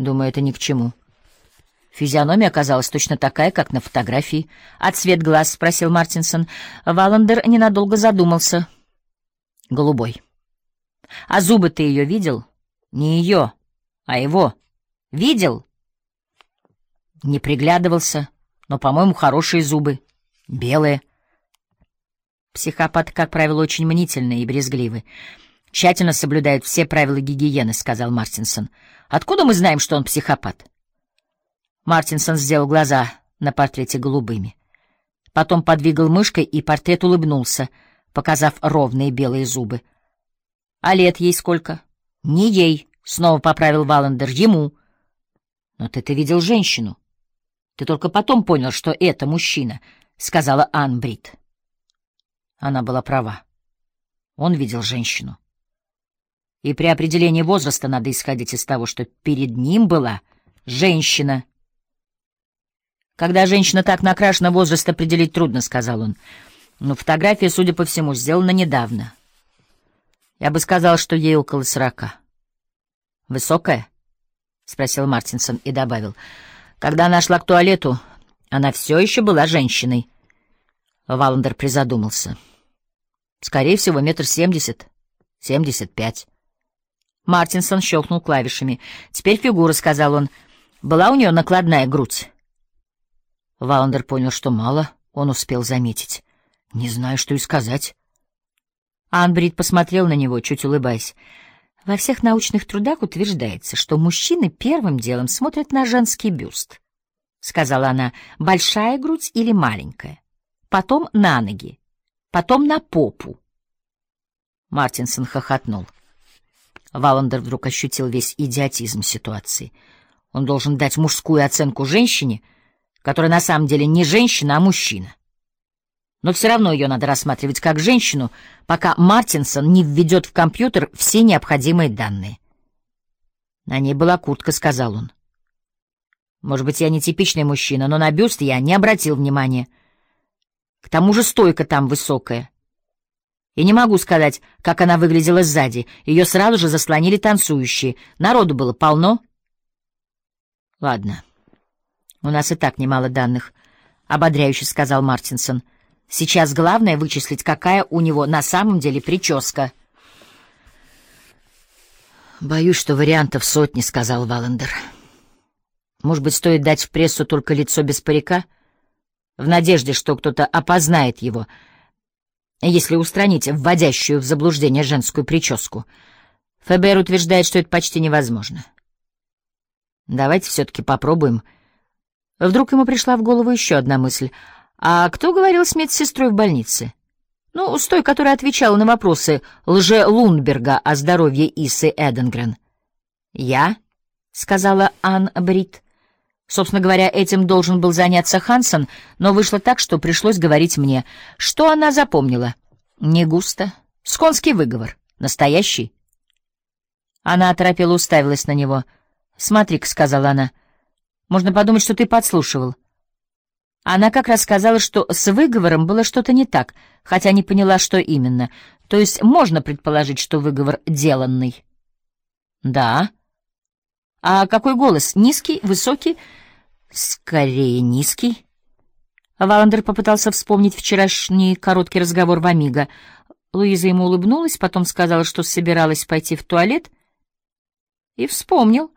Думаю, это ни к чему. Физиономия оказалась точно такая, как на фотографии. «А цвет глаз?» — спросил Мартинсон. Валандер ненадолго задумался. «Голубой». «А зубы ты ее видел?» «Не ее, а его. Видел?» Не приглядывался, но, по-моему, хорошие зубы. Белые. Психопаты, как правило, очень мнительные и брезгливы. Тщательно соблюдают все правила гигиены, — сказал Мартинсон. Откуда мы знаем, что он психопат? Мартинсон сделал глаза на портрете голубыми. Потом подвигал мышкой, и портрет улыбнулся, показав ровные белые зубы. — А лет ей сколько? — Не ей, — снова поправил Валандер, — ему. — Но ты-то видел женщину. Ты только потом понял, что это мужчина, — сказала Ан Брит. Она была права. Он видел женщину. И при определении возраста надо исходить из того, что перед ним была женщина. Когда женщина так накрашена, возраст определить трудно, — сказал он. Но фотография, судя по всему, сделана недавно. Я бы сказал, что ей около сорока. Высокая? — спросил Мартинсон и добавил. Когда она шла к туалету, она все еще была женщиной. Валандер призадумался. Скорее всего, метр семьдесят, семьдесят пять. Мартинсон щелкнул клавишами. «Теперь фигура», — сказал он. «Была у нее накладная грудь». Валандер понял, что мало он успел заметить. «Не знаю, что и сказать». Анбрид посмотрел на него, чуть улыбаясь. Во всех научных трудах утверждается, что мужчины первым делом смотрят на женский бюст, — сказала она, — большая грудь или маленькая, потом на ноги, потом на попу. Мартинсон хохотнул. Валандер вдруг ощутил весь идиотизм ситуации. Он должен дать мужскую оценку женщине, которая на самом деле не женщина, а мужчина. Но все равно ее надо рассматривать как женщину, пока Мартинсон не введет в компьютер все необходимые данные. На ней была куртка, сказал он. Может быть, я не типичный мужчина, но на бюст я не обратил внимания. К тому же стойка там высокая. И не могу сказать, как она выглядела сзади. Ее сразу же заслонили танцующие. Народу было полно. Ладно. У нас и так немало данных, — ободряюще сказал Мартинсон. Сейчас главное вычислить, какая у него на самом деле прическа. Боюсь, что вариантов сотни, — сказал Валендер. Может быть, стоит дать в прессу только лицо без парика? В надежде, что кто-то опознает его — если устранить вводящую в заблуждение женскую прическу. ФБР утверждает, что это почти невозможно. Давайте все-таки попробуем. Вдруг ему пришла в голову еще одна мысль. А кто говорил с медсестрой в больнице? Ну, с той, которая отвечала на вопросы лже Лунберга о здоровье Исы Эденгрен. «Я?» — сказала Ан Брит. Собственно говоря, этим должен был заняться Хансон, но вышло так, что пришлось говорить мне. Что она запомнила? Не густо. Сконский выговор. Настоящий. Она оторопела уставилась на него. «Смотри-ка», — сказала она, — «можно подумать, что ты подслушивал». Она как раз сказала, что с выговором было что-то не так, хотя не поняла, что именно. То есть можно предположить, что выговор деланный. «Да». «А какой голос? Низкий? Высокий?» Скорее низкий. Валандер попытался вспомнить вчерашний короткий разговор в Амиго. Луиза ему улыбнулась, потом сказала, что собиралась пойти в туалет, и вспомнил.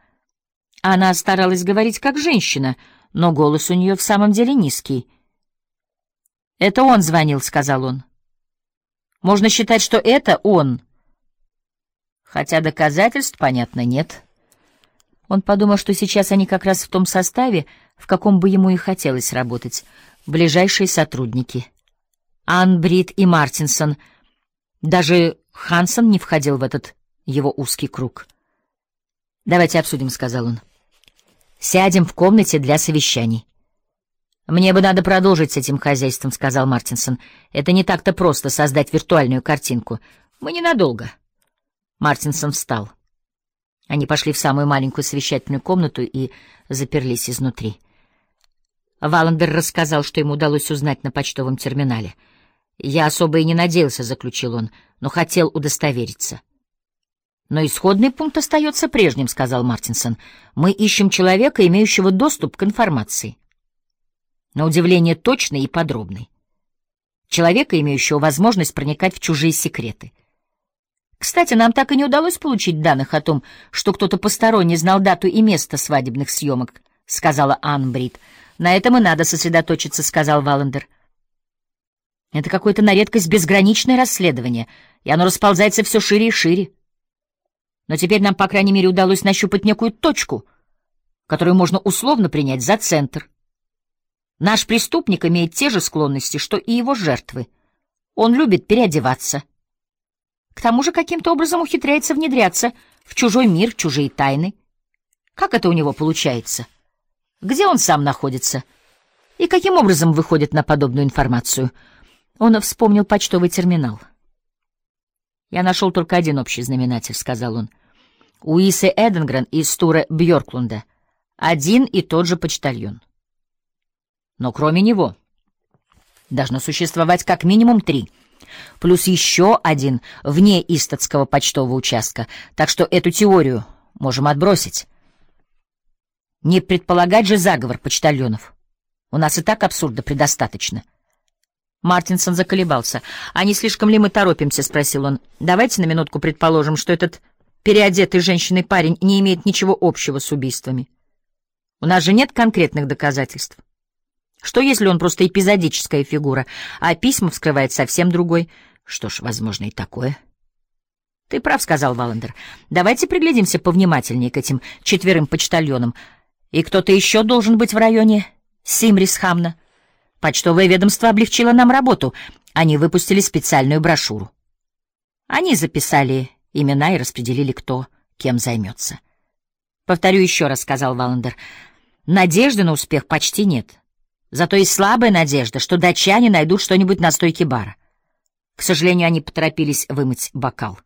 Она старалась говорить как женщина, но голос у нее в самом деле низкий. «Это он звонил», — сказал он. «Можно считать, что это он». Хотя доказательств, понятно, нет. Он подумал, что сейчас они как раз в том составе, в каком бы ему и хотелось работать, ближайшие сотрудники. Ан Брит и Мартинсон. Даже Хансон не входил в этот его узкий круг. «Давайте обсудим», — сказал он. «Сядем в комнате для совещаний». «Мне бы надо продолжить с этим хозяйством», — сказал Мартинсон. «Это не так-то просто создать виртуальную картинку. Мы ненадолго». Мартинсон встал. Они пошли в самую маленькую совещательную комнату и заперлись изнутри. Валандер рассказал, что ему удалось узнать на почтовом терминале. «Я особо и не надеялся», — заключил он, — «но хотел удостовериться». Но исходный пункт остается прежним, сказал Мартинсон. Мы ищем человека, имеющего доступ к информации. На удивление точный и подробный. Человека, имеющего возможность проникать в чужие секреты. Кстати, нам так и не удалось получить данных о том, что кто-то посторонний знал дату и место свадебных съемок, сказала Анн Брит. На этом и надо сосредоточиться, сказал Валандер. Это какое-то на редкость безграничное расследование, и оно расползается все шире и шире. Но теперь нам, по крайней мере, удалось нащупать некую точку, которую можно условно принять за центр. Наш преступник имеет те же склонности, что и его жертвы. Он любит переодеваться. К тому же каким-то образом ухитряется внедряться в чужой мир, в чужие тайны. Как это у него получается? Где он сам находится? И каким образом выходит на подобную информацию? Он вспомнил почтовый терминал. «Я нашел только один общий знаменатель», — сказал он. «У Эденгрен и Стура Бьорклунда один и тот же почтальон. Но кроме него должно существовать как минимум три, плюс еще один вне Истатского почтового участка, так что эту теорию можем отбросить. Не предполагать же заговор почтальонов. У нас и так абсурда предостаточно». Мартинсон заколебался. «А не слишком ли мы торопимся?» — спросил он. «Давайте на минутку предположим, что этот переодетый женщиной парень не имеет ничего общего с убийствами. У нас же нет конкретных доказательств. Что если он просто эпизодическая фигура, а письма вскрывает совсем другой? Что ж, возможно, и такое». «Ты прав», — сказал Валандер. «Давайте приглядимся повнимательнее к этим четверым почтальонам. И кто-то еще должен быть в районе Симрисхамна». Почтовое ведомство облегчило нам работу. Они выпустили специальную брошюру. Они записали имена и распределили, кто кем займется. Повторю еще раз, — сказал Валандер, — надежды на успех почти нет. Зато есть слабая надежда, что датчане найдут что-нибудь на стойке бара. К сожалению, они поторопились вымыть бокал.